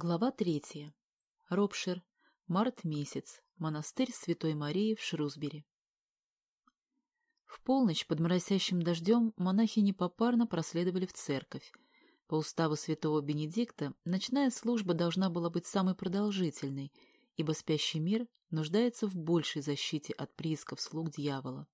Глава третья. Ропшир. Март месяц. Монастырь Святой Марии в Шрусбери. В полночь под моросящим дождем монахини попарно проследовали в церковь. По уставу святого Бенедикта ночная служба должна была быть самой продолжительной, ибо спящий мир нуждается в большей защите от приисков слуг дьявола.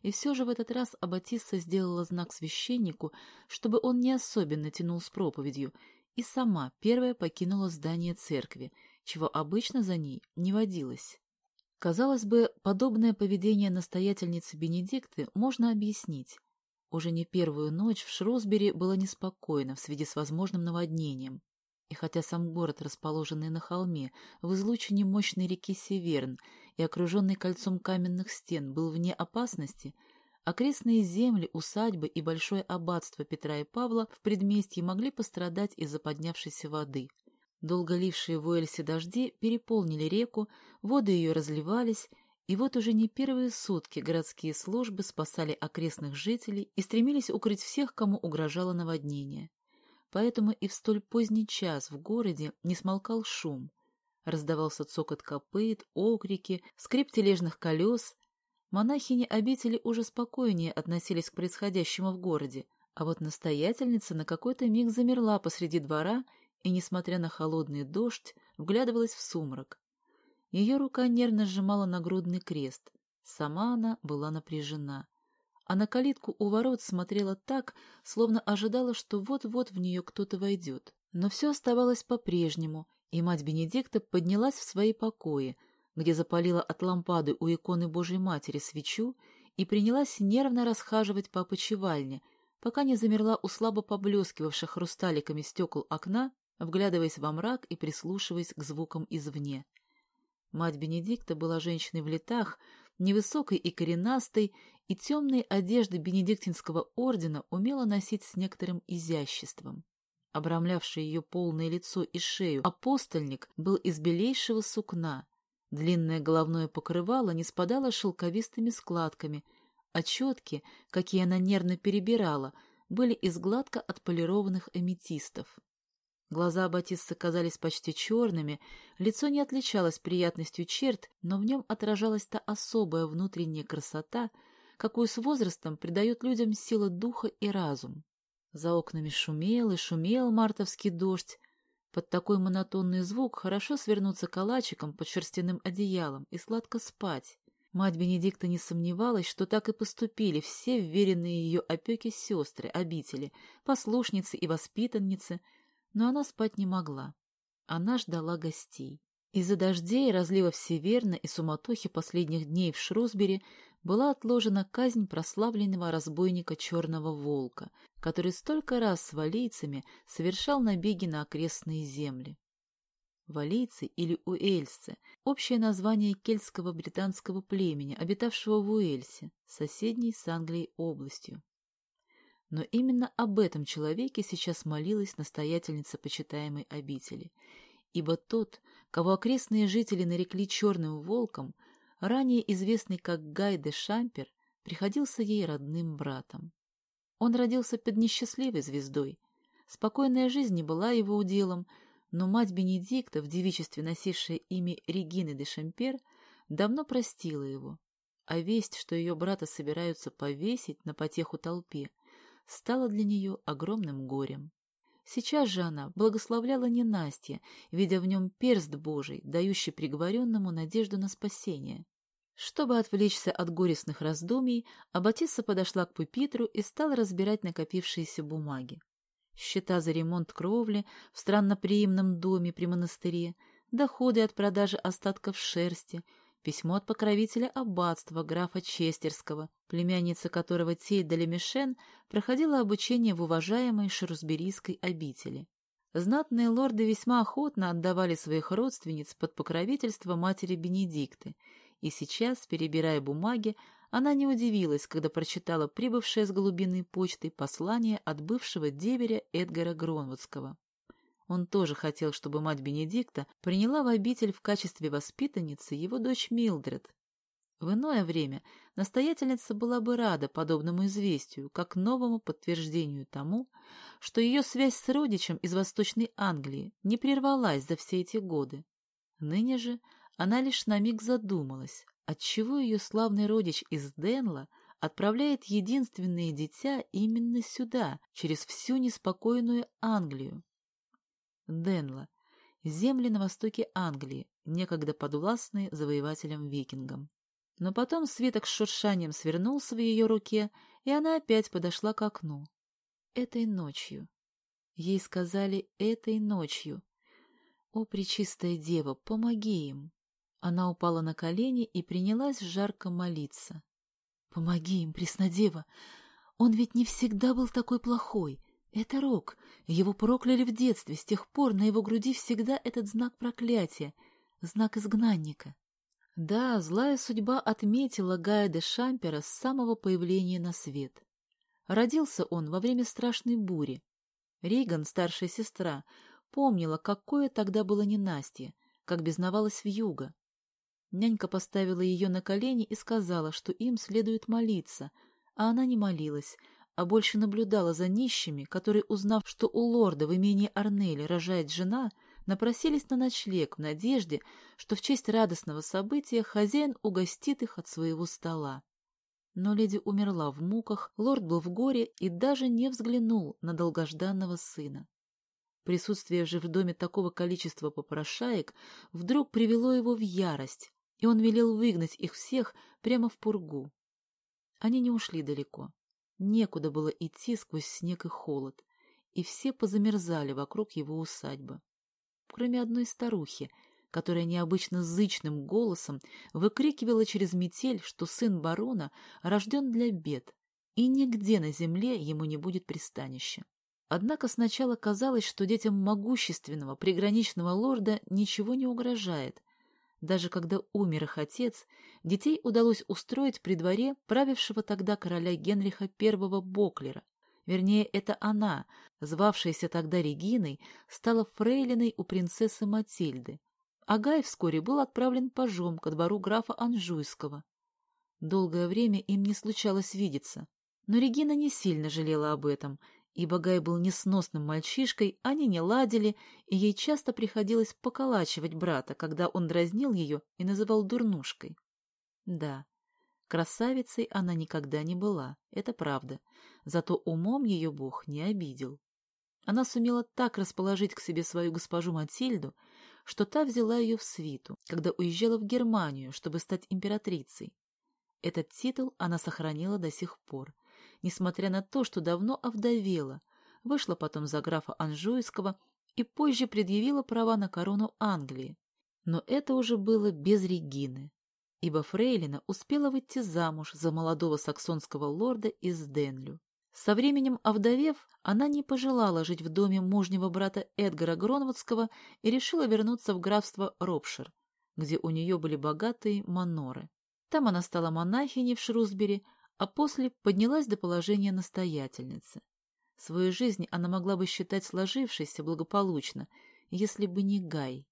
И все же в этот раз Аббатисса сделала знак священнику, чтобы он не особенно тянул с проповедью, и сама первая покинула здание церкви, чего обычно за ней не водилось. Казалось бы, подобное поведение настоятельницы Бенедикты можно объяснить. Уже не первую ночь в Шрусбери было неспокойно в связи с возможным наводнением. И хотя сам город, расположенный на холме, в излучине мощной реки Северн и окруженный кольцом каменных стен, был вне опасности, Окрестные земли, усадьбы и большое аббатство Петра и Павла в предместье могли пострадать из-за поднявшейся воды. Долго лившие в Уэльсе дожди переполнили реку, воды ее разливались, и вот уже не первые сутки городские службы спасали окрестных жителей и стремились укрыть всех, кому угрожало наводнение. Поэтому и в столь поздний час в городе не смолкал шум. Раздавался цокот копыт, окрики, скрип тележных колес, Монахини обители уже спокойнее относились к происходящему в городе, а вот настоятельница на какой-то миг замерла посреди двора и, несмотря на холодный дождь, вглядывалась в сумрак. Ее рука нервно сжимала нагрудный крест. Сама она была напряжена. А на калитку у ворот смотрела так, словно ожидала, что вот-вот в нее кто-то войдет. Но все оставалось по-прежнему, и мать Бенедикта поднялась в свои покои — где запалила от лампады у иконы Божьей Матери свечу и принялась нервно расхаживать по опочивальне, пока не замерла у слабо поблескивавших хрусталиками стекол окна, вглядываясь во мрак и прислушиваясь к звукам извне. Мать Бенедикта была женщиной в летах, невысокой и коренастой, и темные одежды бенедиктинского ордена умела носить с некоторым изяществом. Обрамлявший ее полное лицо и шею апостольник был из белейшего сукна, Длинное головное покрывало не спадало шелковистыми складками, а четки, какие она нервно перебирала, были из гладко отполированных аметистов. Глаза Батиссы казались почти черными, лицо не отличалось приятностью черт, но в нем отражалась та особая внутренняя красота, какую с возрастом придает людям сила духа и разум. За окнами шумел и шумел мартовский дождь, под такой монотонный звук хорошо свернуться калачиком под шерстяным одеялом и сладко спать. Мать Бенедикта не сомневалась, что так и поступили все вверенные ее опеки сестры, обители, послушницы и воспитанницы, но она спать не могла. Она ждала гостей. Из-за дождей, разливов северно и суматохи последних дней в Шрусбери была отложена казнь прославленного разбойника Черного Волка, который столько раз с валийцами совершал набеги на окрестные земли. Валийцы или уэльсцы – общее название кельтского британского племени, обитавшего в Уэльсе, соседней с Англией областью. Но именно об этом человеке сейчас молилась настоятельница почитаемой обители, ибо тот, кого окрестные жители нарекли черным волком, ранее известный как Гай де Шампер, приходился ей родным братом. Он родился под несчастливой звездой. Спокойная жизнь не была его уделом, но мать Бенедикта, в девичестве носившая имя Регины де Шампер, давно простила его, а весть, что ее брата собираются повесить на потеху толпе, стала для нее огромным горем. Сейчас же она благословляла ненастье, видя в нем перст Божий, дающий приговоренному надежду на спасение. Чтобы отвлечься от горестных раздумий, Аббатисса подошла к пупитру и стала разбирать накопившиеся бумаги. Счета за ремонт кровли в странноприимном доме при монастыре, доходы от продажи остатков шерсти, письмо от покровителя аббатства графа Честерского, племянница которого Тейда Лемишен проходила обучение в уважаемой Шерусберийской обители. Знатные лорды весьма охотно отдавали своих родственниц под покровительство матери Бенедикты — и сейчас, перебирая бумаги, она не удивилась, когда прочитала прибывшее с голубиной почтой послание от бывшего деверя Эдгара Гронвудского. Он тоже хотел, чтобы мать Бенедикта приняла в обитель в качестве воспитанницы его дочь Милдред. В иное время настоятельница была бы рада подобному известию, как новому подтверждению тому, что ее связь с родичем из Восточной Англии не прервалась за все эти годы. Ныне же она лишь на миг задумалась, отчего ее славный родич из Денла отправляет единственное дитя именно сюда, через всю неспокойную Англию. Денла. Земли на востоке Англии, некогда подвластные завоевателям-викингам. Но потом свиток с шуршанием свернулся в ее руке, и она опять подошла к окну. Этой ночью. Ей сказали «этой ночью». «О, Пречистая Дева, помоги им!» Она упала на колени и принялась жарко молиться. «Помоги им, Преснодева! Он ведь не всегда был такой плохой. Это Рок. Его прокляли в детстве. С тех пор на его груди всегда этот знак проклятия, знак изгнанника». Да, злая судьба отметила Гая де Шампера с самого появления на свет. Родился он во время страшной бури. Рейган, старшая сестра, помнила, какое тогда было ненастье, как безновалась вьюга. Нянька поставила ее на колени и сказала, что им следует молиться, а она не молилась, а больше наблюдала за нищими, которые, узнав, что у лорда в имении Арнели рожает жена, напросились на ночлег в надежде, что в честь радостного события хозяин угостит их от своего стола. Но леди умерла в муках, лорд был в горе и даже не взглянул на долгожданного сына. Присутствие же в доме такого количества попрошаек вдруг привело его в ярость, и он велел выгнать их всех прямо в пургу. Они не ушли далеко. Некуда было идти сквозь снег и холод, и все позамерзали вокруг его усадьбы. Кроме одной старухи, которая необычно зычным голосом выкрикивала через метель, что сын барона рожден для бед, и нигде на земле ему не будет пристанища. Однако сначала казалось, что детям могущественного приграничного лорда ничего не угрожает, даже когда умер их отец, детей удалось устроить при дворе правившего тогда короля Генриха I Боклера. Вернее, это она, звавшаяся тогда Региной, стала фрейлиной у принцессы Матильды. А Гай вскоре был отправлен пажом ко двору графа Анжуйского. Долгое время им не случалось видеться, но Регина не сильно жалела об этом Ибо Гай был несносным мальчишкой, они не ладили, и ей часто приходилось поколачивать брата, когда он дразнил ее и называл дурнушкой. Да, красавицей она никогда не была, это правда, зато умом ее бог не обидел. Она сумела так расположить к себе свою госпожу Матильду, что та взяла ее в свиту, когда уезжала в Германию, чтобы стать императрицей. Этот титул она сохранила до сих пор, несмотря на то, что давно овдовела, вышла потом за графа Анжуйского и позже предъявила права на корону Англии. Но это уже было без Регины, ибо Фрейлина успела выйти замуж за молодого саксонского лорда из Денлю. Со временем овдовев, она не пожелала жить в доме мужнего брата Эдгара Гронвудского и решила вернуться в графство Ропшир, где у нее были богатые маноры. Там она стала монахиней в Шрусбери, а после поднялась до положения настоятельницы. Свою жизнь она могла бы считать сложившейся благополучно, если бы не Гай.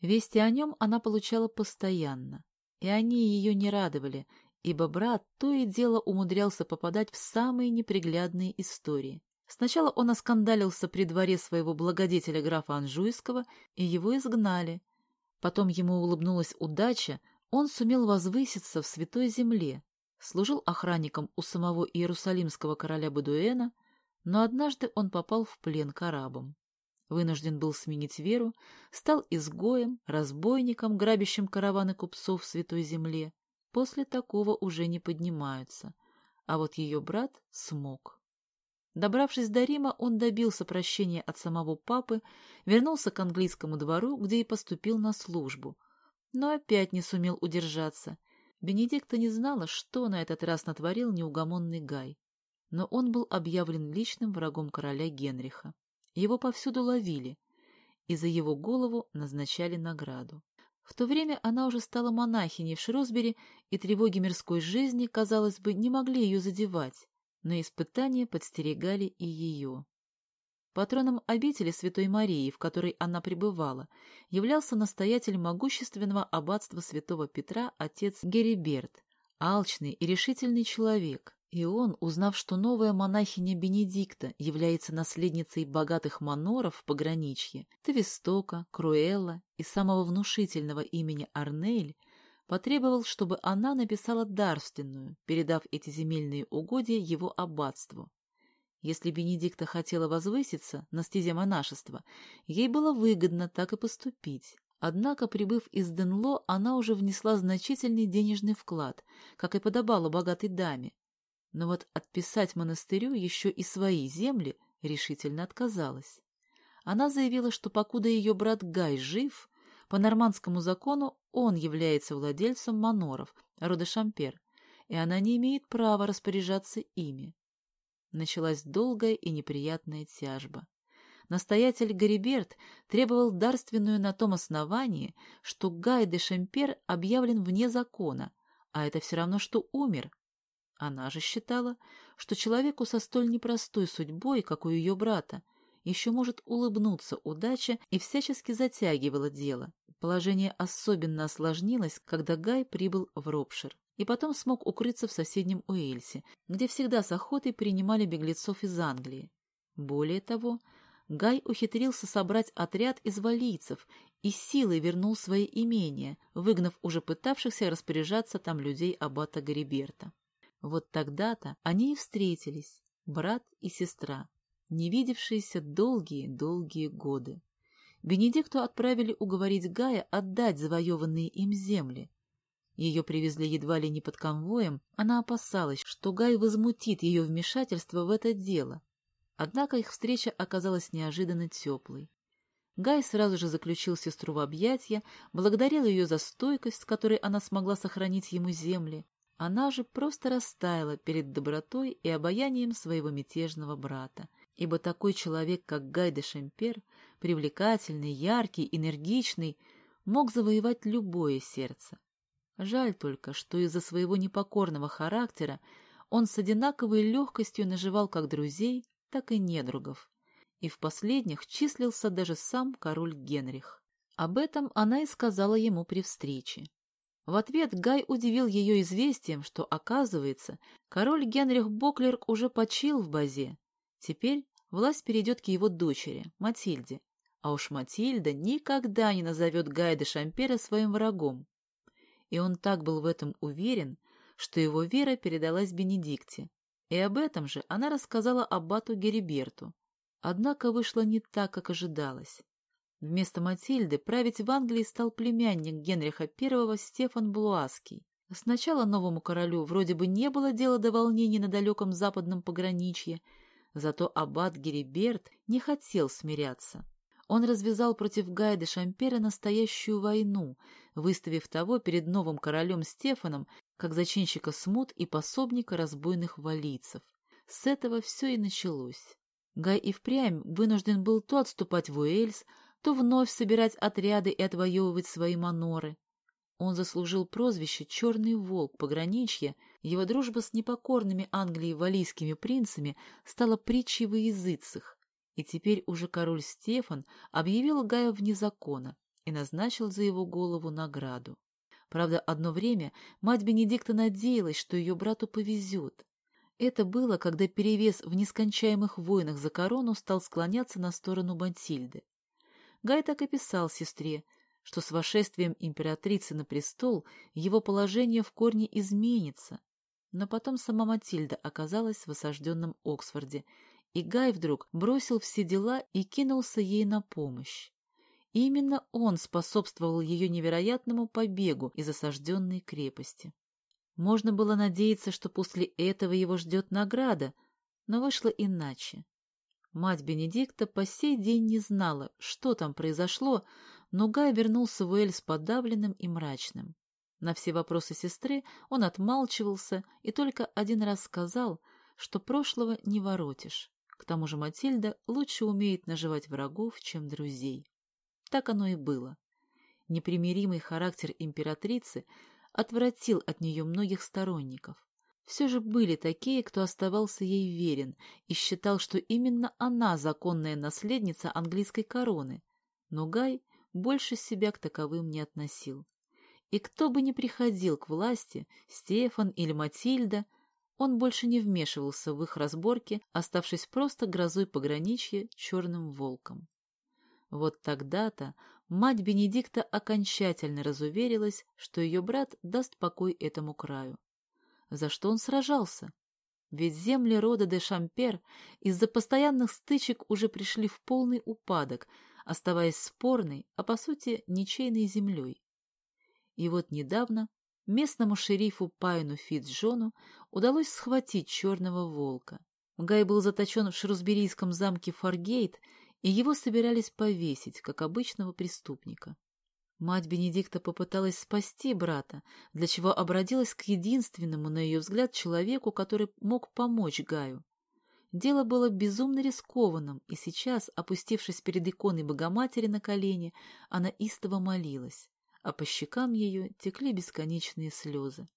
Вести о нем она получала постоянно, и они ее не радовали, ибо брат то и дело умудрялся попадать в самые неприглядные истории. Сначала он оскандалился при дворе своего благодетеля графа Анжуйского, и его изгнали. Потом ему улыбнулась удача, он сумел возвыситься в святой земле, служил охранником у самого иерусалимского короля Бадуэна, но однажды он попал в плен к арабам. Вынужден был сменить веру, стал изгоем, разбойником, грабящим караваны купцов в Святой Земле. После такого уже не поднимаются, а вот ее брат смог. Добравшись до Рима, он добился прощения от самого папы, вернулся к английскому двору, где и поступил на службу, но опять не сумел удержаться Бенедикта не знала, что на этот раз натворил неугомонный Гай. Но он был объявлен личным врагом короля Генриха. Его повсюду ловили, и за его голову назначали награду. В то время она уже стала монахиней в Шрусбери, и тревоги мирской жизни, казалось бы, не могли ее задевать, но испытания подстерегали и ее. Патроном обители Святой Марии, в которой она пребывала, являлся настоятель могущественного аббатства святого Петра отец Гериберт, алчный и решительный человек, и он, узнав, что новая монахиня Бенедикта является наследницей богатых маноров в пограничье, Тавистока, Круэлла и самого внушительного имени Арнель, потребовал, чтобы она написала дарственную, передав эти земельные угодья его аббатству. Если Бенедикта хотела возвыситься на стезе монашества, ей было выгодно так и поступить. Однако, прибыв из Денло, она уже внесла значительный денежный вклад, как и подобало богатой даме. Но вот отписать монастырю еще и свои земли решительно отказалась. Она заявила, что покуда ее брат Гай жив, по нормандскому закону он является владельцем маноров, рода Шампер, и она не имеет права распоряжаться ими. Началась долгая и неприятная тяжба. Настоятель Гариберт требовал дарственную на том основании, что Гай де Шампер объявлен вне закона, а это все равно, что умер. Она же считала, что человеку со столь непростой судьбой, как у ее брата, еще может улыбнуться удача и всячески затягивала дело. Положение особенно осложнилось, когда Гай прибыл в Ропшир и потом смог укрыться в соседнем Уэльсе, где всегда с охотой принимали беглецов из Англии. Более того, Гай ухитрился собрать отряд из валийцев и силой вернул свои имения, выгнав уже пытавшихся распоряжаться там людей аббата Гариберта. Вот тогда-то они и встретились, брат и сестра, не видевшиеся долгие-долгие годы. Бенедикту отправили уговорить Гая отдать завоеванные им земли. Ее привезли едва ли не под конвоем, она опасалась, что Гай возмутит ее вмешательство в это дело, Однако их встреча оказалась неожиданно теплой. Гай сразу же заключил сестру в объятья, благодарил ее за стойкость, с которой она смогла сохранить ему земли. Она же просто растаяла перед добротой и обаянием своего мятежного брата, ибо такой человек, как Гай де Шемпер, привлекательный, яркий, энергичный, мог завоевать любое сердце. Жаль только, что из-за своего непокорного характера он с одинаковой легкостью наживал как друзей, так и недругов. И в последних числился даже сам король Генрих. Об этом она и сказала ему при встрече. В ответ Гай удивил ее известием, что, оказывается, король Генрих Боклерк уже почил в базе. Теперь власть перейдет к его дочери, Матильде. А уж Матильда никогда не назовет Гая де Шампера своим врагом. И он так был в этом уверен, что его вера передалась Бенедикте, и об этом же она рассказала аббату Гериберту. Однако вышло не так, как ожидалось. Вместо Матильды править в Англии стал племянник Генриха I Стефан Блуаский. Сначала новому королю вроде бы не было дела до волнений на далеком западном пограничье, зато аббат Гериберт не хотел смиряться. Он развязал против Гая де Шампера настоящую войну, выставив того перед новым королем Стефаном как зачинщика смут и пособника разбойных валийцев. С этого все и началось. Гай и впрямь вынужден был то отступать в Уэльс, то вновь собирать отряды и отвоевывать свои маноры. Он заслужил прозвище «Черный волк» пограничья, его дружба с непокорными Англии валийскими принцами стала притчей во языцах, и теперь уже король Стефан объявил Гая вне закона и назначил за его голову награду. Правда, одно время мать Бенедикта надеялась, что ее брату повезет. Это было, когда перевес в нескончаемых войнах за корону стал склоняться на сторону Бантильды. Гай так и писал сестре, что с вошествием императрицы на престол его положение в корне изменится. Но потом сама Матильда оказалась в осажденном Оксфорде, и Гай вдруг бросил все дела и кинулся ей на помощь. Именно он способствовал ее невероятному побегу из осажденной крепости. Можно было надеяться, что после этого его ждет награда, но вышло иначе. Мать Бенедикта по сей день не знала, что там произошло, но Гай вернулся в Уэльс подавленным и мрачным. На все вопросы сестры он отмалчивался и только один раз сказал, что прошлого не воротишь. Тому же Матильда лучше умеет наживать врагов, чем друзей. Так оно и было. Непримиримый характер императрицы отвратил от нее многих сторонников. Все же были такие, кто оставался ей верен и считал, что именно она законная наследница английской короны, но Гай больше себя к таковым не относил. и кто бы ни приходил к власти, Стефан или Матильда, он больше не вмешивался в их разборки, оставшись просто грозой пограничья черным волком. Вот тогда-то мать Бенедикта окончательно разуверилась, что ее брат даст покой этому краю. За что он сражался? Ведь земли рода де Шампер из-за постоянных стычек уже пришли в полный упадок, оставаясь спорной, а по сути ничейной землей. И вот недавно местному шерифу Пайну Фитджону удалось схватить черного волка. Гай был заточен в шрусберийском замке Фаргейт, и его собирались повесить, как обычного преступника. Мать Бенедикта попыталась спасти брата, для чего обратилась к единственному, на ее взгляд, человеку, который мог помочь Гаю. Дело было безумно рискованным, и сейчас, опустившись перед иконой Богоматери на колени, она истово молилась, а по щекам ее текли бесконечные слезы.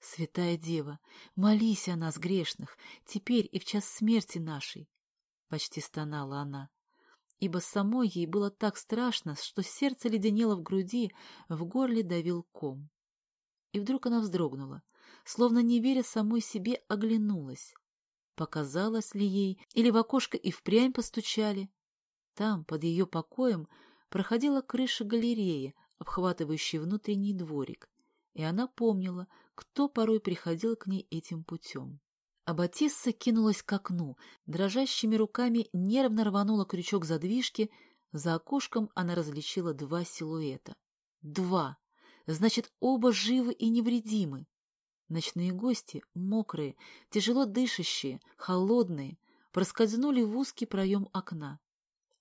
«Святая Дева, молись о нас, грешных, теперь и в час смерти нашей!» — почти стонала она ибо самой ей было так страшно, что сердце леденело в груди, в горле давил ком. И вдруг она вздрогнула, словно не веря самой себе, оглянулась. Показалось ли ей, или в окошко и впрямь постучали? Там, под ее покоем, проходила крыша галереи, обхватывающая внутренний дворик, и она помнила, кто порой приходил к ней этим путем. А кинулась к окну, дрожащими руками нервно рванула крючок задвижки, за окошком она различила два силуэта. Два! Значит, оба живы и невредимы. Ночные гости, мокрые, тяжело дышащие, холодные, проскользнули в узкий проем окна.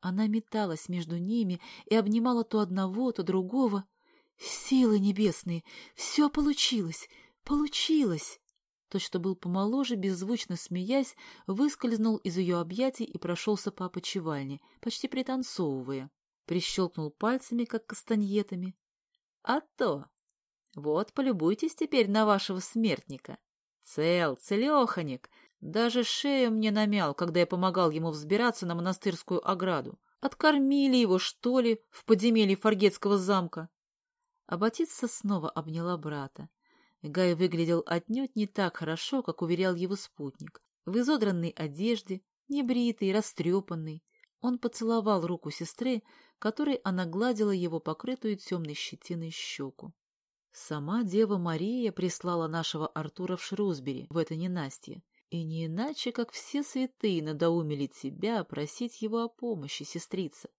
Она металась между ними и обнимала то одного, то другого. «Силы небесные! Все получилось! Получилось!» Тот, что был помоложе, беззвучно смеясь, выскользнул из ее объятий и прошелся по опочивальне, почти пританцовывая. Прищелкнул пальцами, как кастаньетами. — А то! Вот, полюбуйтесь теперь на вашего смертника. Цел, целеханик. Даже шею мне намял, когда я помогал ему взбираться на монастырскую ограду. Откормили его, что ли, в подземелье Фаргетского замка. А Батица снова обняла брата. Гай выглядел отнюдь не так хорошо, как уверял его спутник. В изодранной одежде, небритый, растрепанный. Он поцеловал руку сестры, которой она гладила его покрытую темной щетиной щеку. Сама Дева Мария прислала нашего Артура в Шрусбери, в это ненастье, и не иначе, как все святые надоумили тебя просить его о помощи, сестрица.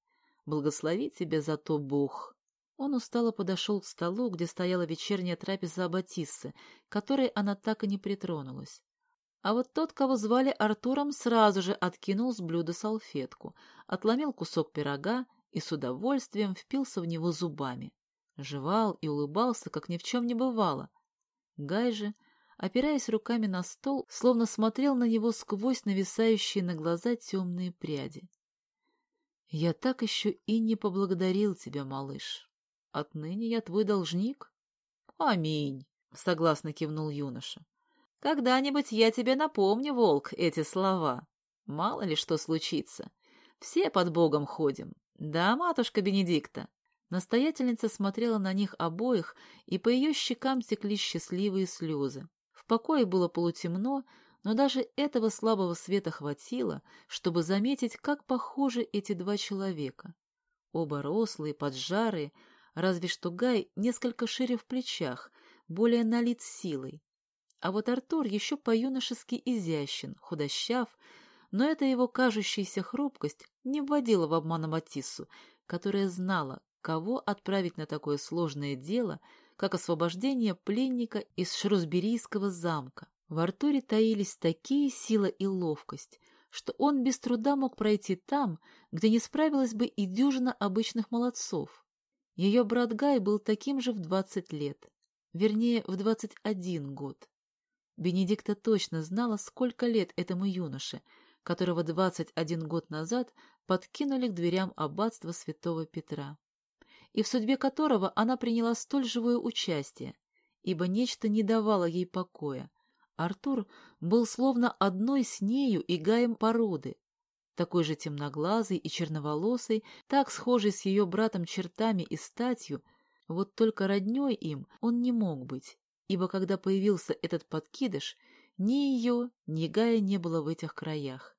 Благослови тебя за то Бог. Он устало подошел к столу, где стояла вечерняя трапеза Аббатиссы, которой она так и не притронулась. А вот тот, кого звали Артуром, сразу же откинул с блюда салфетку, отломил кусок пирога и с удовольствием впился в него зубами. Жевал и улыбался, как ни в чем не бывало. Гай же, опираясь руками на стол, словно смотрел на него сквозь нависающие на глаза темные пряди. — Я так еще и не поблагодарил тебя, малыш. Отныне я твой должник. — Аминь, — согласно кивнул юноша. — Когда-нибудь я тебе напомню, волк, эти слова. Мало ли что случится. Все под Богом ходим. Да, матушка Бенедикта? Настоятельница смотрела на них обоих, и по ее щекам текли счастливые слезы. В покое было полутемно, но даже этого слабого света хватило, чтобы заметить, как похожи эти два человека. Оба рослые, поджарые, разве что Гай несколько шире в плечах, более налит силой. А вот Артур еще по-юношески изящен, худощав, но эта его кажущаяся хрупкость не вводила в обман Матиссу, которая знала, кого отправить на такое сложное дело, как освобождение пленника из Шрусберийского замка. В Артуре таились такие сила и ловкость, что он без труда мог пройти там, где не справилась бы и дюжина обычных молодцов. Ее брат Гай был таким же в двадцать лет, вернее, в двадцать один год. Бенедикта точно знала, сколько лет этому юноше, которого двадцать один год назад подкинули к дверям аббатства святого Петра, и в судьбе которого она приняла столь живое участие, ибо нечто не давало ей покоя. Артур был словно одной с нею и Гаем породы, такой же темноглазый и черноволосый, так схожий с ее братом чертами и статью, Вот только роднёй им он не мог быть, ибо когда появился этот подкидыш, ни ее, ни Гая не было в этих краях.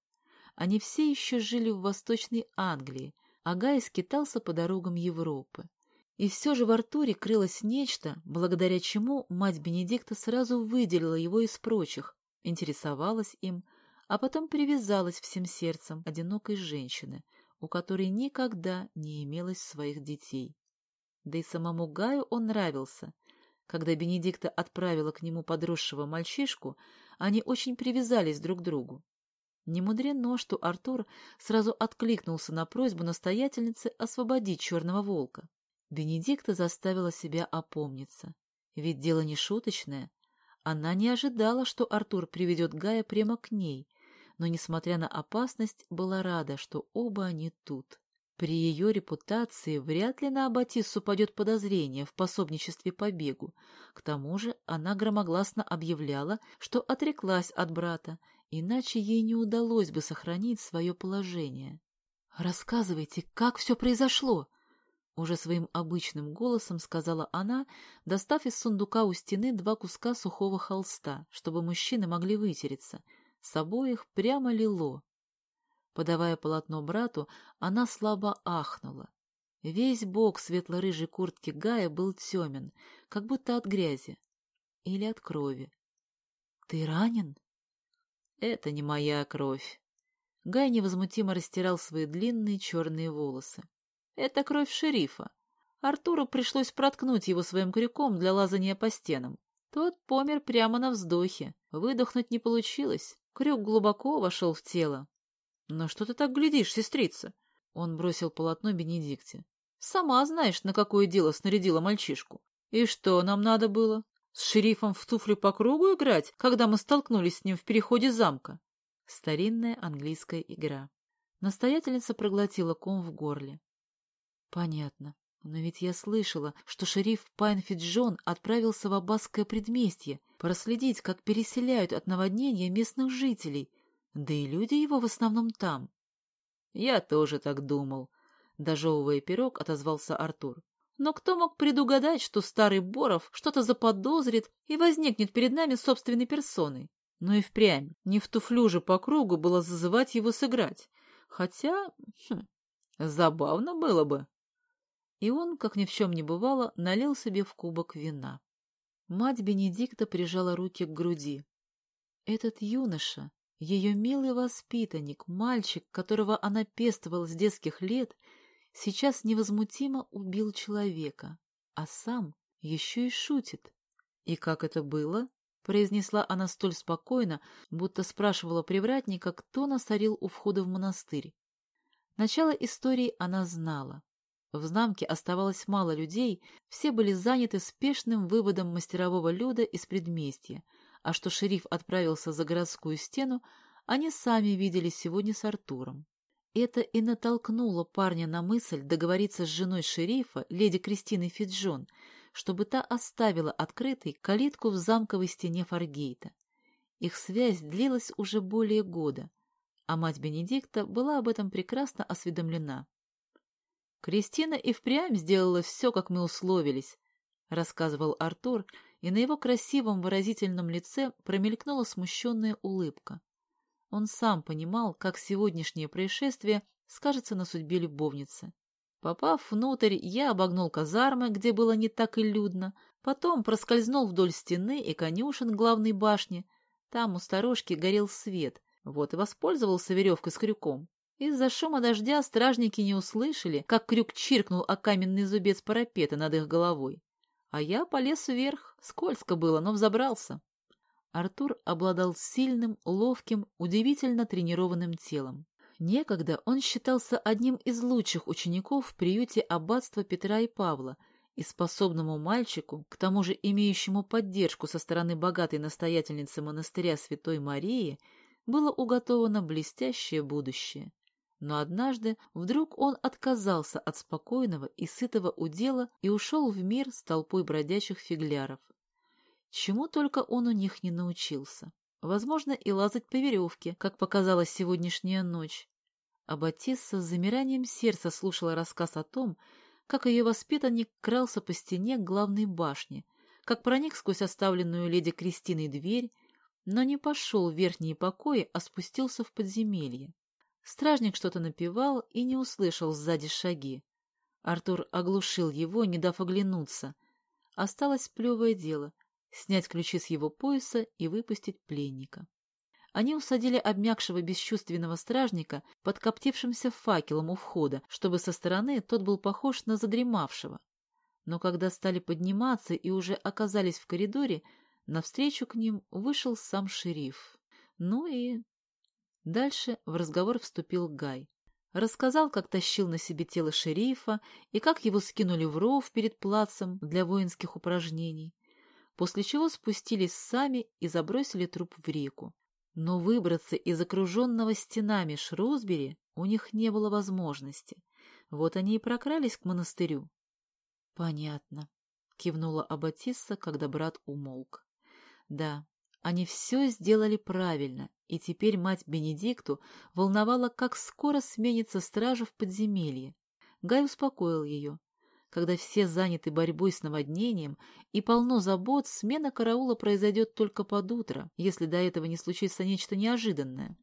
Они все еще жили в Восточной Англии, а Гай скитался по дорогам Европы. И все же в Артуре крылось нечто, благодаря чему мать Бенедикта сразу выделила его из прочих, интересовалась им, а потом привязалась всем сердцем одинокой женщины, у которой никогда не имелось своих детей. Да и самому Гаю он нравился. Когда Бенедикта отправила к нему подросшего мальчишку, они очень привязались друг к другу. Не мудрено, что Артур сразу откликнулся на просьбу настоятельницы освободить черного волка. Бенедикта заставила себя опомниться. Ведь дело не шуточное. Она не ожидала, что Артур приведет Гая прямо к ней, но, несмотря на опасность, была рада, что оба они тут. При ее репутации вряд ли на Аббатиссу падет подозрение в пособничестве побегу. К тому же она громогласно объявляла, что отреклась от брата, иначе ей не удалось бы сохранить свое положение. «Рассказывайте, как все произошло?» Уже своим обычным голосом сказала она, достав из сундука у стены два куска сухого холста, чтобы мужчины могли вытереться. С обоих прямо лило. Подавая полотно брату, она слабо ахнула. Весь бок светло-рыжей куртки Гая был темен, как будто от грязи или от крови. — Ты ранен? — Это не моя кровь. Гай невозмутимо растирал свои длинные черные волосы. — Это кровь шерифа. Артуру пришлось проткнуть его своим крюком для лазания по стенам. Тот помер прямо на вздохе. Выдохнуть не получилось. Крюк глубоко вошел в тело. «На что ты так глядишь, сестрица?» Он бросил полотно Бенедикте. «Сама знаешь, на какое дело снарядила мальчишку. И что нам надо было? С шерифом в туфли по кругу играть, когда мы столкнулись с ним в переходе замка?» Старинная английская игра. Настоятельница проглотила ком в горле. «Понятно. Но ведь я слышала, что шериф Пайнфит Джон отправился в Аббасское предместье проследить, как переселяют от наводнения местных жителей, да и люди его в основном там. Я тоже так думал. Дожевывая пирог, отозвался Артур. Но кто мог предугадать, что старый Боров что-то заподозрит и возникнет перед нами собственной персоной? Ну и впрямь, не в туфлю же по кругу было зазывать его сыграть. Хотя, хм, забавно было бы. И он, как ни в чем не бывало, налил себе в кубок вина. Мать Бенедикта прижала руки к груди. Этот юноша, ее милый воспитанник, мальчик, которого она пестовала с детских лет, сейчас невозмутимо убил человека, а сам еще и шутит. «И как это было?» — произнесла она столь спокойно, будто спрашивала привратника, кто насорил у входа в монастырь. Начало истории она знала. В замке оставалось мало людей, все были заняты спешным выводом мастерового люда из предместья — а что шериф отправился за городскую стену, они сами видели сегодня с Артуром. Это и натолкнуло парня на мысль договориться с женой шерифа, леди Кристиной Фиджон, чтобы та оставила открытой калитку в замковой стене Фаргейта. Их связь длилась уже более года, а мать Бенедикта была об этом прекрасно осведомлена. «Кристина и впрямь сделала все, как мы условились», — рассказывал Артур, и на его красивом выразительном лице промелькнула смущенная улыбка. Он сам понимал, как сегодняшнее происшествие скажется на судьбе любовницы. Попав внутрь, я обогнул казармы, где было не так и людно, потом проскользнул вдоль стены и конюшен главной башни. Там у сторожки горел свет, вот и воспользовался веревкой с крюком. Из-за шума дождя стражники не услышали, как крюк чиркнул о каменный зубец парапета над их головой. А я полез вверх, скользко было, но взобрался. Артур обладал сильным, ловким, удивительно тренированным телом. Некогда он считался одним из лучших учеников в приюте аббатства Петра и Павла, и способному мальчику, к тому же имеющему поддержку со стороны богатой настоятельницы монастыря Святой Марии, было уготовано блестящее будущее. Но однажды вдруг он отказался от спокойного и сытого удела и ушел в мир с толпой бродячих фигляров. Чему только он у них не научился. Возможно, и лазать по веревке, как показала сегодняшняя ночь. А Батисса с замиранием сердца слушала рассказ о том, как ее воспитанник крался по стене главной башни, как проник сквозь оставленную леди Кристиной дверь, но не пошел в верхние покои, а спустился в подземелье. Стражник что-то напевал и не услышал сзади шаги. Артур оглушил его, не дав оглянуться. Осталось плевое дело — снять ключи с его пояса и выпустить пленника. Они усадили обмякшего бесчувственного стражника под коптившимся факелом у входа, чтобы со стороны тот был похож на задремавшего. Но когда стали подниматься и уже оказались в коридоре, навстречу к ним вышел сам шериф. Ну и Дальше в разговор вступил Гай. Рассказал, как тащил на себе тело шерифа и как его скинули в ров перед плацем для воинских упражнений, после чего спустились сами и забросили труп в реку. Но выбраться из окруженного стенами Шрусбери у них не было возможности. Вот они и прокрались к монастырю. — Понятно, — кивнула Аббатисса, когда брат умолк. — Да, они все сделали правильно, и теперь мать Бенедикту волновала, как скоро сменится стража в подземелье. Гай успокоил ее. Когда все заняты борьбой с наводнением и полно забот, смена караула произойдет только под утро, если до этого не случится нечто неожиданное.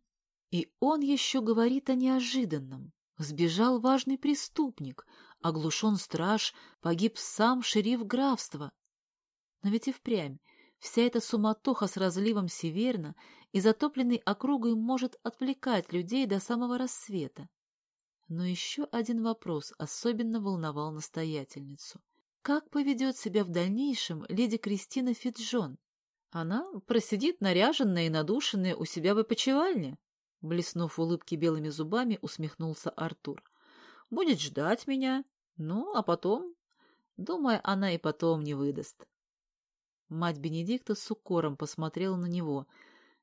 И он еще говорит о неожиданном. Сбежал важный преступник, оглушен страж, погиб сам шериф графства. Но ведь и впрямь Вся эта суматоха с разливом северно и затопленной округой может отвлекать людей до самого рассвета. Но еще один вопрос особенно волновал настоятельницу. Как поведет себя в дальнейшем леди Кристина Фитджон? Она просидит наряженная и надушенная у себя в опочивальне? Блеснув улыбки белыми зубами, усмехнулся Артур. Будет ждать меня. Ну, а потом... Думаю, она и потом не выдаст. Мать Бенедикта с укором посмотрела на него.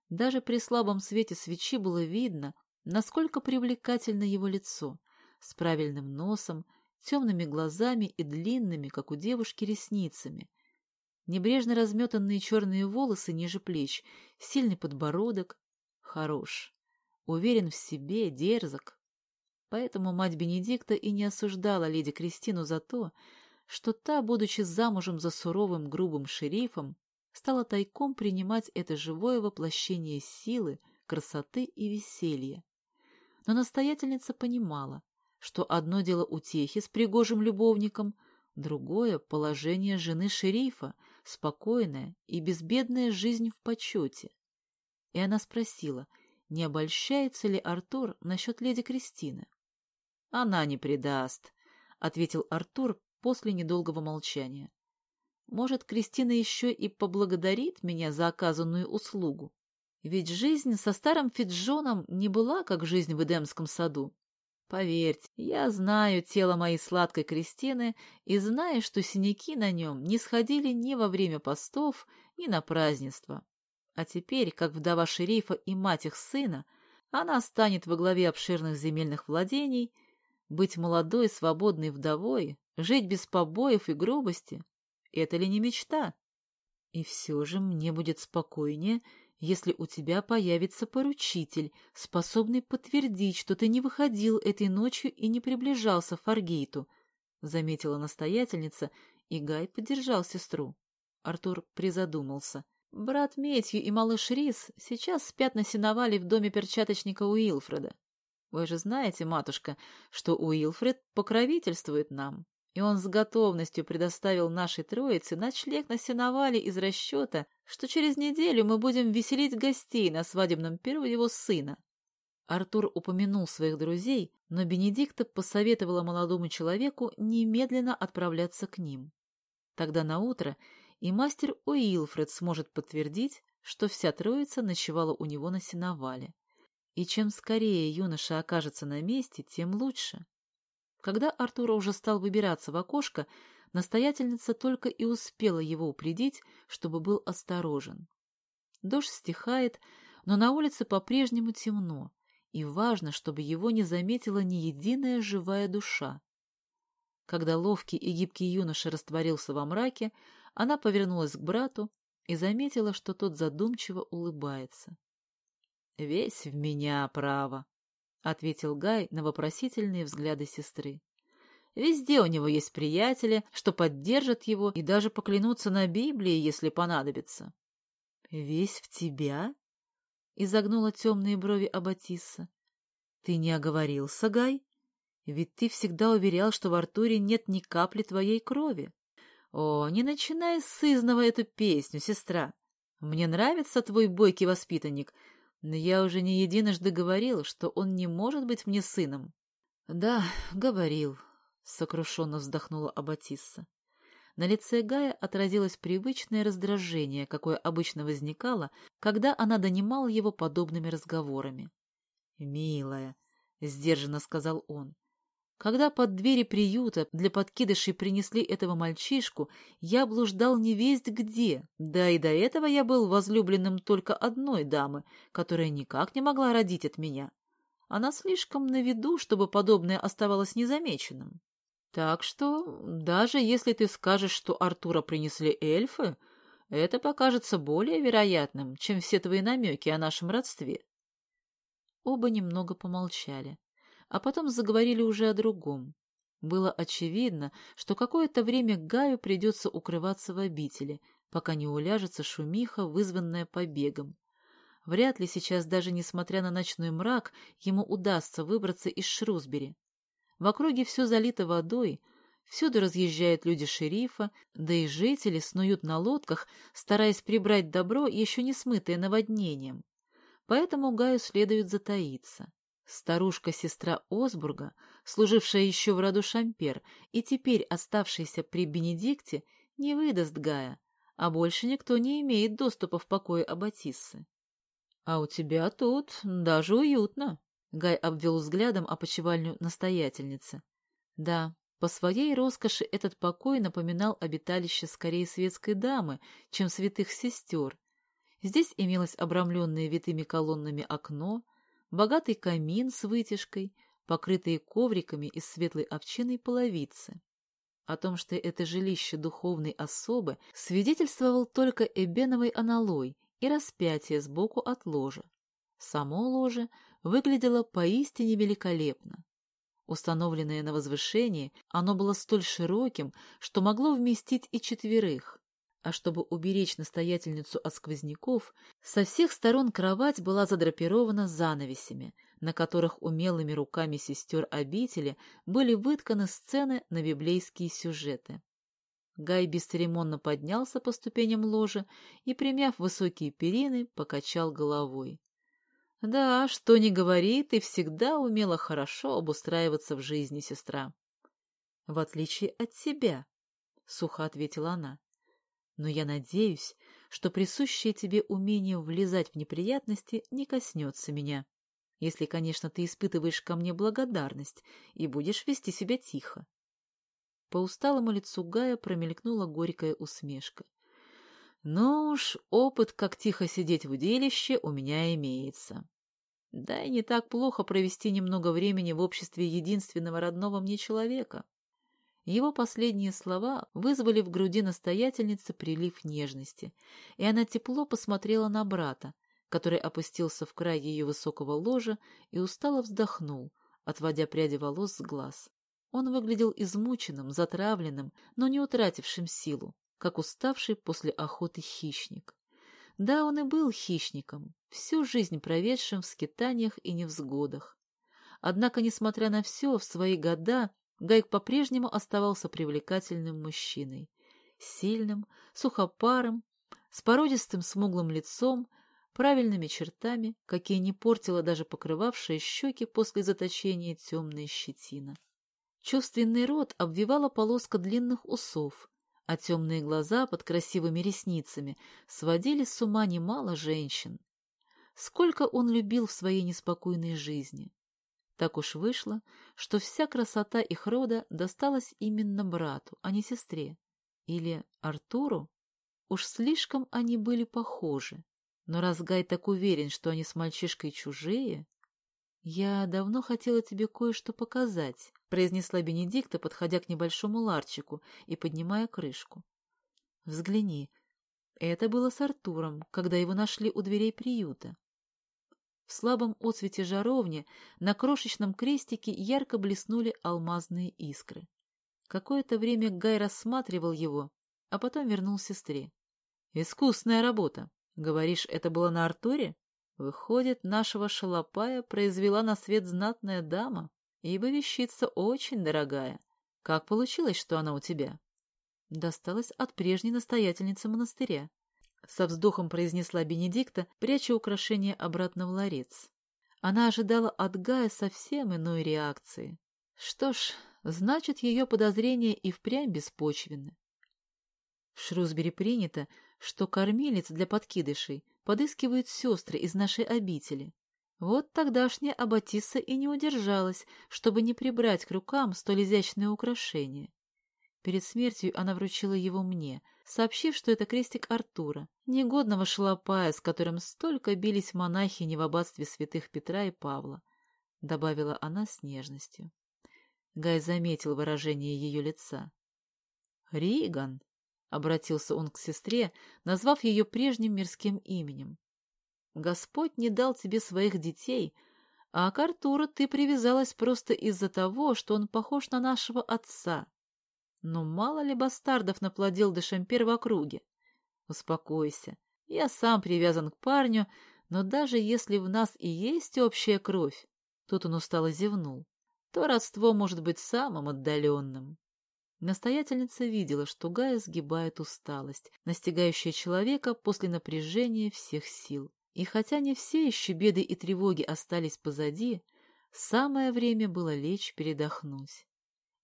Даже при слабом свете свечи было видно, насколько привлекательно его лицо, с правильным носом, темными глазами и длинными, как у девушки, ресницами. Небрежно разметанные черные волосы ниже плеч, сильный подбородок. Хорош. Уверен в себе, дерзок. Поэтому мать Бенедикта и не осуждала леди Кристину за то, что та, будучи замужем за суровым грубым шерифом, стала тайком принимать это живое воплощение силы, красоты и веселья. Но настоятельница понимала, что одно дело утехи с пригожим любовником, другое — положение жены шерифа, спокойная и безбедная жизнь в почете. И она спросила, не обольщается ли Артур насчет леди Кристины. — Она не предаст, — ответил Артур, после недолгого молчания. Может, Кристина еще и поблагодарит меня за оказанную услугу? Ведь жизнь со старым Фиджоном не была, как жизнь в Эдемском саду. Поверьте, я знаю тело моей сладкой Кристины и знаю, что синяки на нем не сходили ни во время постов, ни на празднества. А теперь, как вдова шерифа и мать их сына, она станет во главе обширных земельных владений, быть молодой свободной вдовой Жить без побоев и грубости — это ли не мечта? И все же мне будет спокойнее, если у тебя появится поручитель, способный подтвердить, что ты не выходил этой ночью и не приближался к Фаргейту, — заметила настоятельница, и Гай поддержал сестру. Артур призадумался. Брат Метью и малыш Рис сейчас спят на сеновале в доме перчаточника Уилфреда. Вы же знаете, матушка, что Уилфред покровительствует нам, и он с готовностью предоставил нашей троице ночлег на сеновале из расчета, что через неделю мы будем веселить гостей на свадебном перу его сына. Артур упомянул своих друзей, но Бенедикта посоветовала молодому человеку немедленно отправляться к ним. Тогда на утро и мастер Уилфред сможет подтвердить, что вся троица ночевала у него на сеновале. И чем скорее юноша окажется на месте, тем лучше. Когда Артур уже стал выбираться в окошко, настоятельница только и успела его упредить, чтобы был осторожен. Дождь стихает, но на улице по-прежнему темно, и важно, чтобы его не заметила ни единая живая душа. Когда ловкий и гибкий юноша растворился во мраке, она повернулась к брату и заметила, что тот задумчиво улыбается. «Весь в меня право», — ответил Гай на вопросительные взгляды сестры. Везде у него есть приятели, что поддержат его и даже поклянутся на Библии, если понадобится. — Весь в тебя? — изогнула темные брови Аббатисса. — Ты не оговорился, Гай? Ведь ты всегда уверял, что в Артуре нет ни капли твоей крови. О, не начинай с изного эту песню, сестра. Мне нравится твой бойкий воспитанник, но я уже не единожды говорил, что он не может быть мне сыном. — Да, говорил, — сокрушенно вздохнула Аббатисса. На лице Гая отразилось привычное раздражение, какое обычно возникало, когда она донимала его подобными разговорами. «Милая», — сдержанно сказал он, — «когда под двери приюта для подкидышей принесли этого мальчишку, я блуждал не весть где, да и до этого я был возлюбленным только одной дамы, которая никак не могла родить от меня. Она слишком на виду, чтобы подобное оставалось незамеченным. Так что, даже если ты скажешь, что Артура принесли эльфы, это покажется более вероятным, чем все твои намеки о нашем родстве. Оба немного помолчали, а потом заговорили уже о другом. Было очевидно, что какое-то время Гаю придется укрываться в обители, пока не уляжется шумиха, вызванная побегом. Вряд ли сейчас, даже несмотря на ночной мрак, ему удастся выбраться из Шрусбери. В округе все залито водой, всюду разъезжают люди шерифа, да и жители снуют на лодках, стараясь прибрать добро, еще не смытое наводнением. Поэтому Гаю следует затаиться. Старушка-сестра Осбурга, служившая еще в роду Шампер и теперь оставшаяся при Бенедикте, не выдаст Гая, а больше никто не имеет доступа в покое Аббатиссы. — А у тебя тут даже уютно, Гай обвел взглядом опочивальню настоятельницы. Да, по своей роскоши этот покой напоминал обиталище скорее светской дамы, чем святых сестер. Здесь имелось обрамленное витыми колоннами окно, богатый камин с вытяжкой, покрытые ковриками из светлой овчиной половицы. О том, что это жилище духовной особы, свидетельствовал только эбеновый аналой и распятие сбоку от ложа. Само ложе выглядело поистине великолепно. Установленное на возвышении, оно было столь широким, что могло вместить и четверых. А чтобы уберечь настоятельницу от сквозняков, со всех сторон кровать была задрапирована занавесями, на которых умелыми руками сестер обители были вытканы сцены на библейские сюжеты. Гай бесцеремонно поднялся по ступеням ложа и, примяв высокие перины, покачал головой. Да, что ни говори, ты всегда умела хорошо обустраиваться в жизни, сестра. В отличие от тебя, — сухо ответила она. Но я надеюсь, что присущее тебе умение влезать в неприятности не коснется меня, если, конечно, ты испытываешь ко мне благодарность и будешь вести себя тихо. По усталому лицу Гая промелькнула горькая усмешка. Но уж опыт, как тихо сидеть в удилище, у меня имеется. Да и не так плохо провести немного времени в обществе единственного родного мне человека. Его последние слова вызвали в груди настоятельницы прилив нежности, и она тепло посмотрела на брата, который опустился в край ее высокого ложа и устало вздохнул, отводя пряди волос с глаз. Он выглядел измученным, затравленным, но не утратившим силу, как уставший после охоты хищник. Да, он и был хищником, всю жизнь проведшим в скитаниях и невзгодах. Однако, несмотря на все, в свои года Гайк по-прежнему оставался привлекательным мужчиной. Сильным, сухопарым, с породистым смуглым лицом, правильными чертами, какие не портила даже покрывавшая щеки после заточения темная щетина. Чувственный рот обвивала полоска длинных усов, а темные глаза под красивыми ресницами сводили с ума немало женщин. Сколько он любил в своей неспокойной жизни. Так уж вышло, что вся красота их рода досталась именно брату, а не сестре. Или Артуру? Уж слишком они были похожи. Но раз Гай так уверен, что они с мальчишкой чужие... «Я давно хотела тебе кое-что показать», — произнесла Бенедикта, подходя к небольшому ларчику и поднимая крышку. «Взгляни. Это было с Артуром, когда его нашли у дверей приюта. В слабом отсвете жаровни на крошечном крестике ярко блеснули алмазные искры. Какое-то время Гай рассматривал его, а потом вернул сестре. «Искусная работа. Говоришь, это было на Артуре? Выходит, нашего шалопая произвела на свет знатная дама, ибо вещица очень дорогая. Как получилось, что она у тебя?» Досталась от прежней настоятельницы монастыря. Со вздохом произнесла Бенедикта, пряча украшение обратно в ларец. Она ожидала от Гая совсем иной реакции. Что ж, значит, ее подозрения и впрямь беспочвенны. В Шрусбери принято, что кормилец для подкидышей подыскивают сестры из нашей обители. Вот тогдашняя Аббатисса и не удержалась, чтобы не прибрать к рукам столь изящное украшение. Перед смертью она вручила его мне, сообщив, что это крестик Артура, негодного шалопая, с которым столько бились монахини в аббатстве святых Петра и Павла, — добавила она с нежностью. Гай заметил выражение ее лица. «Риган!» — обратился он к сестре, назвав ее прежним мирским именем. «Господь не дал тебе своих детей, а к Артуру ты привязалась просто из-за того, что он похож на нашего отца. Но мало ли бастардов наплодил Дешампер в округе? Успокойся, я сам привязан к парню, но даже если в нас и есть общая кровь, тут он устало зевнул, то родство может быть самым отдаленным. Настоятельница видела, что Гая сгибает усталость, настигающая человека после напряжения всех сил. И хотя не все еще беды и тревоги остались позади, самое время было лечь передохнуть.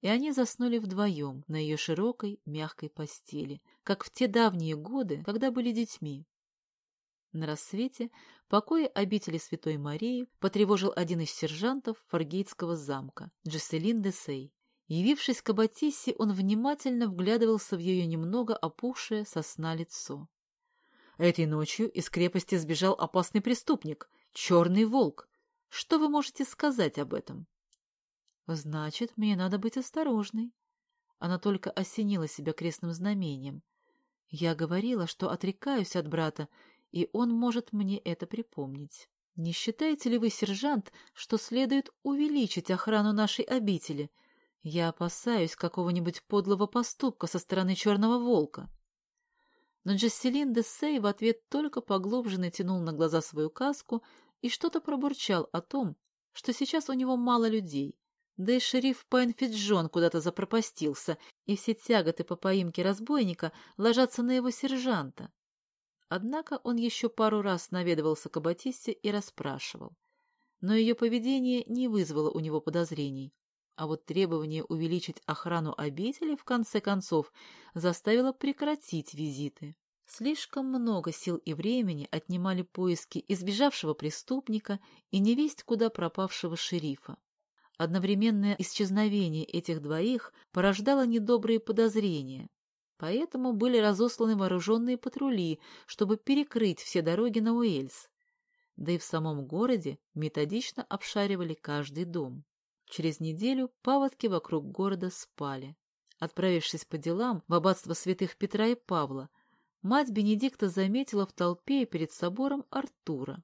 И они заснули вдвоем на ее широкой, мягкой постели, как в те давние годы, когда были детьми. На рассвете покои обители Святой Марии потревожил один из сержантов Фаргейтского замка, Джесселин де Сей. Явившись к Аббатиссе, он внимательно вглядывался в ее немного опухшее сосна лицо. Этой ночью из крепости сбежал опасный преступник, черный волк. Что вы можете сказать об этом? Значит, мне надо быть осторожной. Она только осенила себя крестным знамением. Я говорила, что отрекаюсь от брата и он может мне это припомнить. Не считаете ли вы, сержант, что следует увеличить охрану нашей обители? Я опасаюсь какого-нибудь подлого поступка со стороны черного волка. Но Джесселин де Сей в ответ только поглубже натянул на глаза свою каску и что-то пробурчал о том, что сейчас у него мало людей, да и шериф Пайн Фитджон куда-то запропастился, и все тяготы по поимке разбойника ложатся на его сержанта. Однако он еще пару раз наведывался к Аббатиссе и расспрашивал. Но ее поведение не вызвало у него подозрений. А вот требование увеличить охрану обители, в конце концов, заставило прекратить визиты. Слишком много сил и времени отнимали поиски избежавшего преступника и невесть куда пропавшего шерифа. Одновременное исчезновение этих двоих порождало недобрые подозрения, Поэтому были разосланы вооруженные патрули, чтобы перекрыть все дороги на Уэльс. Да и в самом городе методично обшаривали каждый дом. Через неделю паводки вокруг города спали. Отправившись по делам в аббатство святых Петра и Павла, мать Бенедикта заметила в толпе перед собором Артура.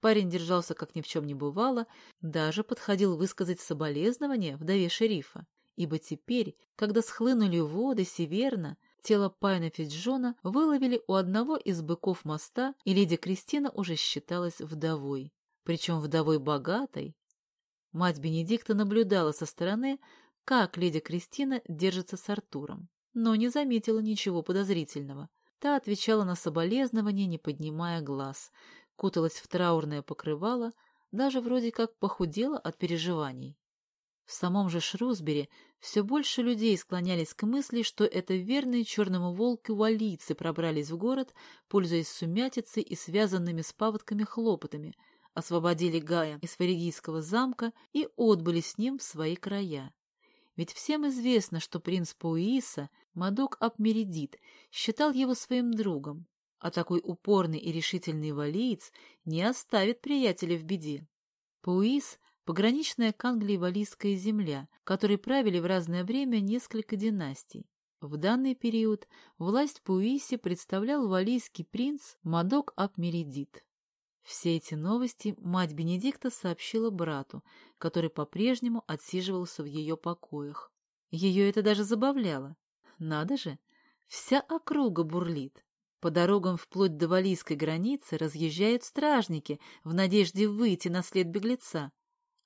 Парень держался, как ни в чем не бывало, даже подходил высказать соболезнования вдове шерифа ибо теперь, когда схлынули воды северно, тело Пайна Фиджона выловили у одного из быков моста, и леди Кристина уже считалась вдовой. Причем вдовой богатой. Мать Бенедикта наблюдала со стороны, как леди Кристина держится с Артуром, но не заметила ничего подозрительного. Та отвечала на соболезнование, не поднимая глаз, куталась в траурное покрывало, даже вроде как похудела от переживаний. В самом же Шрусбери все больше людей склонялись к мысли, что это верные черному волку валийцы пробрались в город, пользуясь сумятицей и связанными с паводками хлопотами, освободили Гая из Фаригийского замка и отбыли с ним в свои края. Ведь всем известно, что принц Пауиса, Мадок Апмеридит, считал его своим другом, а такой упорный и решительный валиец не оставит приятеля в беде. Пауис пограничная к Англии Валийская земля, которой правили в разное время несколько династий. В данный период власть Пуиси представлял валийский принц Мадок Апмеридит. Все эти новости мать Бенедикта сообщила брату, который по-прежнему отсиживался в ее покоях. Ее это даже забавляло. Надо же, вся округа бурлит. По дорогам вплоть до валийской границы разъезжают стражники в надежде выйти на след беглеца.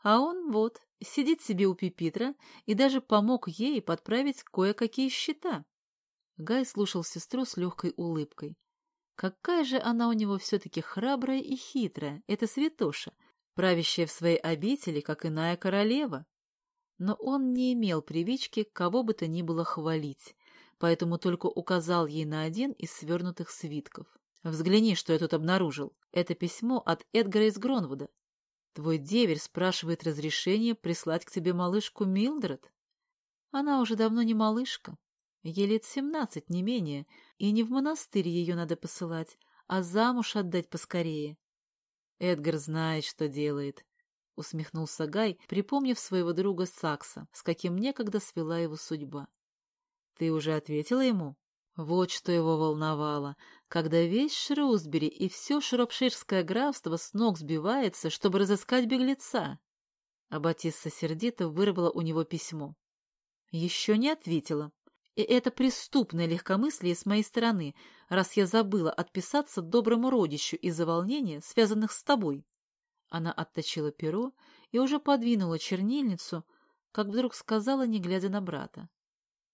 А он вот, сидит себе у пипитра и даже помог ей подправить кое-какие счета. Гай слушал сестру с легкой улыбкой. Какая же она у него все-таки храбрая и хитрая, эта святоша, правящая в своей обители, как иная королева. Но он не имел привычки кого бы то ни было хвалить, поэтому только указал ей на один из свернутых свитков. «Взгляни, что я тут обнаружил. Это письмо от Эдгара из Гронвуда. Твой деверь спрашивает разрешения прислать к тебе малышку Милдред. Она уже давно не малышка. Ей лет семнадцать, не менее, и не в монастырь ее надо посылать, а замуж отдать поскорее. Эдгар знает, что делает, — усмехнулся Гай, припомнив своего друга Сакса, с каким некогда свела его судьба. Ты уже ответила ему? Вот что его волновало, когда весь Шрусбери и все Шропширское графство с ног сбивается, чтобы разыскать беглеца. А Батисса сердито вырвала у него письмо. Еще не ответила. И это преступное легкомыслие с моей стороны, раз я забыла отписаться доброму родищу из-за волнения, связанных с тобой. Она отточила перо и уже подвинула чернильницу, как вдруг сказала, не глядя на брата.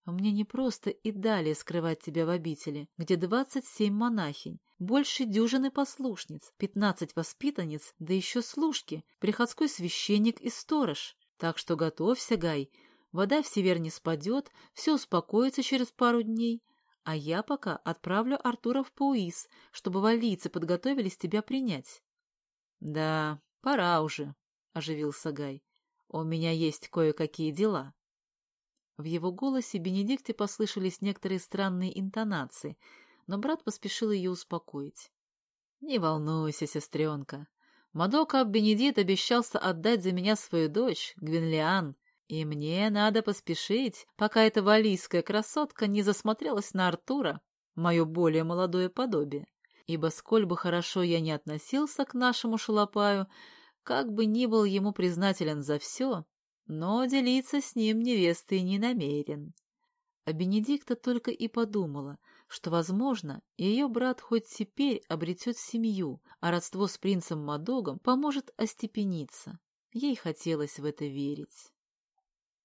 Мне не просто и далее скрывать тебя в обители, где двадцать семь монахинь, больше дюжины послушниц, пятнадцать воспитанниц, да еще служки, приходской священник и сторож. Так что готовься, Гай, вода в север не спадет, все успокоится через пару дней, а я пока отправлю Артура в Пауис, чтобы валийцы подготовились тебя принять. — Да, пора уже, — оживился Гай. — У меня есть кое-какие дела. В его голосе Бенедикте послышались некоторые странные интонации, но брат поспешил ее успокоить. — Не волнуйся, сестренка. Мадока Бенедит обещался отдать за меня свою дочь, Гвинлиан, и мне надо поспешить, пока эта валийская красотка не засмотрелась на Артура, мое более молодое подобие. Ибо сколь бы хорошо я не относился к нашему шалопаю, как бы ни был ему признателен за все, но делиться с ним невестой не намерен. А Бенедикта только и подумала, что, возможно, ее брат хоть теперь обретет семью, а родство с принцем Мадогом поможет остепениться. Ей хотелось в это верить.